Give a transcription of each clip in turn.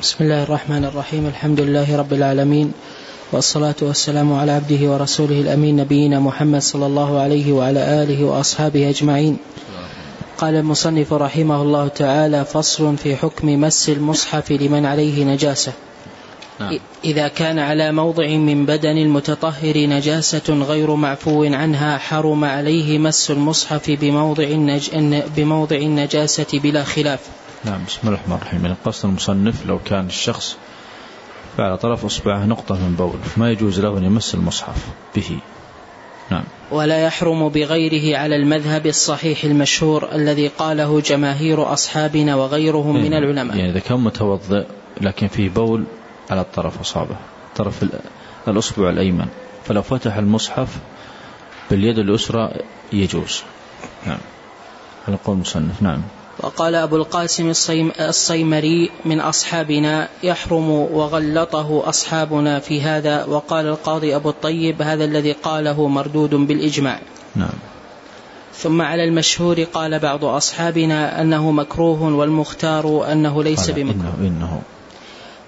بسم الله الرحمن الرحيم. الحمد لله رب العالمين والصلاة والسلام على عبده ورسوله الأمين نبينا محمد صلى الله عليه وعلى آله وأصحابه أجمعين. قال المصنف رحمه الله تعالى فصل في حكم مس المصحف لمن عليه نجاسة. نعم. إذا كان على موضع من بدن المتطهر نجاسة غير معفو عنها حرم عليه مس المصحف بموضع, النج... بموضع النجاسة بلا خلاف. نعم بسم الله الرحمن الرحيم. من قصد المصنف لو كان الشخص فعلى طرف إصبعه نقطة من بول ما يجوز له أن يمس المصحف به؟ نعم. ولا يحرم بغيره على المذهب الصحيح المشهور الذي قاله جماهير أصحابنا وغيرهم من يعني العلماء. يعني إذا كان متوضئ لكن فيه بول على الطرف أصابه طرف الأصبع الأيمن فلو فتح المصحف باليد اليسرى يجوز. نعم. على قول المصنف نعم. وقال أبو القاسم الصيمري من أصحابنا يحرم وغلطه أصحابنا في هذا وقال القاضي أبو الطيب هذا الذي قاله مردود بالإجماع. نعم. ثم على المشهور قال بعض أصحابنا أنه مكروه والمختار أنه ليس بمكروه. إنه, إنه.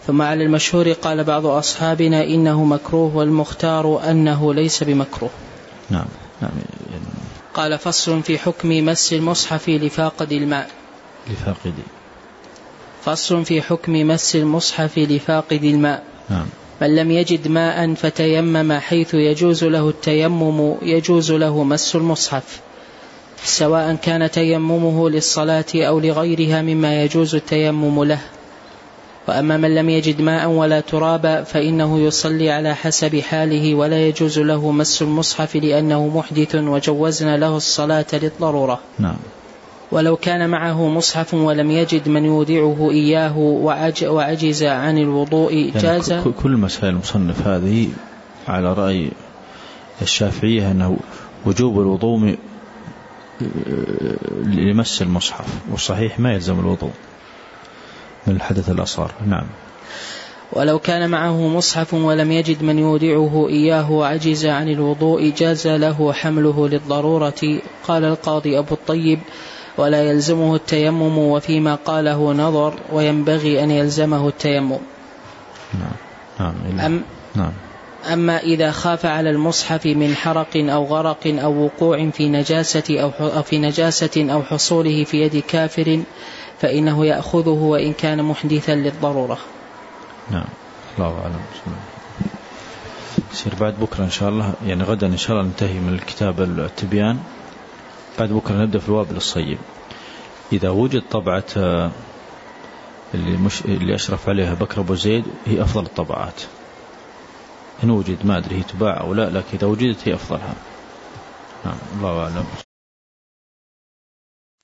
ثم على المشهور قال بعض أصحابنا إنه مكروه والمختار أنه ليس بمكروه. نعم. نعم. قال فصل في حكم مس المصحف لفاقد الماء. لفاقد. فصل في حكم مس المصحف لفاقد الماء. نعم. من لم يجد ماء فتيمم حيث يجوز له التيمم يجوز له مس المصحف. سواء كان تيممه للصلاة أو لغيرها مما يجوز التيمم له. وأما من لم يجد ماء ولا ترابا فإنه يصلي على حسب حاله ولا يجوز له مس المصحف لأنه محدث وجوزنا له الصلاة للضرورة. نعم. ولو كان معه مصحف ولم يجد من يودعه إياه وعجز عن الوضوء يعني جاز. يعني كل مسائل المصنف هذه على رأي الشافعية أنه وجوب الوضوء لمس المصحف والصحيح ما يلزم الوضوء من الحدث الأصغر. نعم. ولو كان معه مصحف ولم يجد من يودعه إياه وعجز عن الوضوء جاز له حمله للضرورة. قال القاضي أبو الطيب ولا يلزمه التيمم وفيما قاله نظر وينبغي أن يلزمه التيمم. نعم نعم نعم. أما إذا خاف على المصحف من حرق أو غرق أو وقوع في نجاسة أو في نجاسة أو حصوله في يد كافر فإنه يأخذه وإن كان محدثا للضرورة. نعم الله أعلم. يصير بعد بكرة إن شاء الله. يعني غدا إن شاء الله ننتهي من الكتاب التبيان. بعد بكرة نبدأ في الوابل الصيب. إذا وجد طبعة آه، اللي, مش اللي أشرف عليها بكر أبو زيد هي أفضل الطبعات. إن وجد ما أدري هي تباع أو لا لكن إذا وجدت هي أفضلها. نعم الله أعلم.